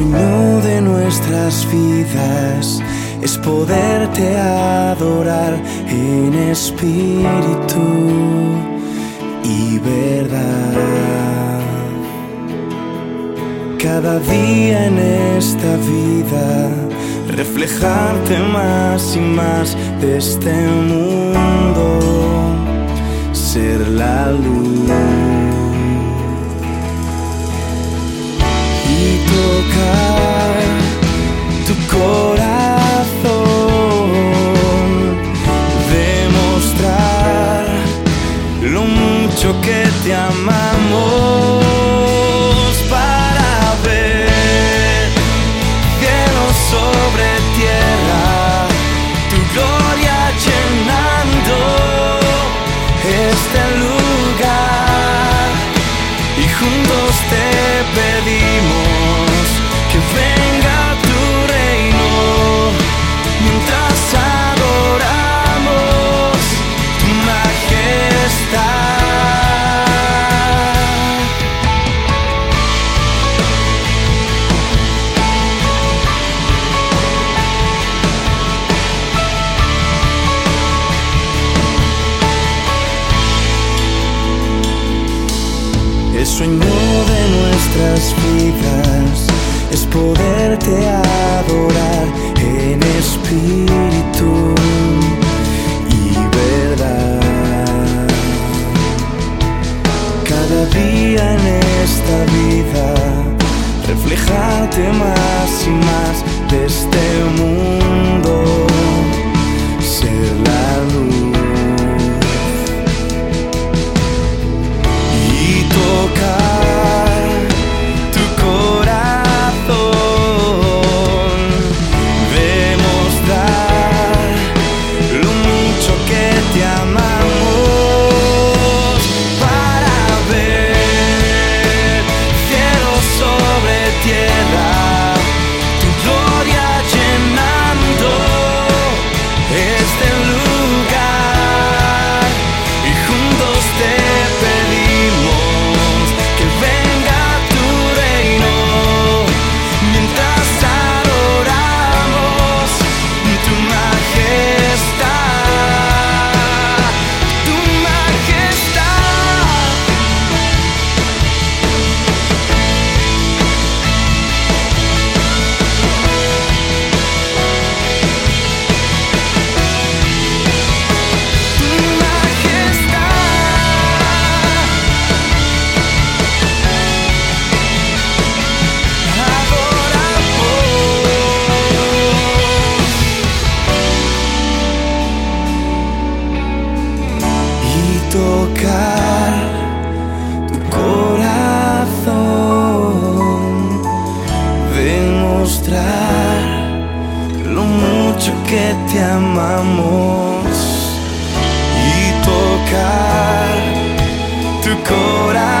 Sueño de nuestras vidas es poderte adorar en espíritu y verdad. Cada día en esta vida reflejarte más y más de este mundo, ser la luz sueño de nuestras vidas es poderte adorar en espíritu y verdad. Cada día en esta vida reflejarte más y más de este mundo, te amamos y tocar tu corazón.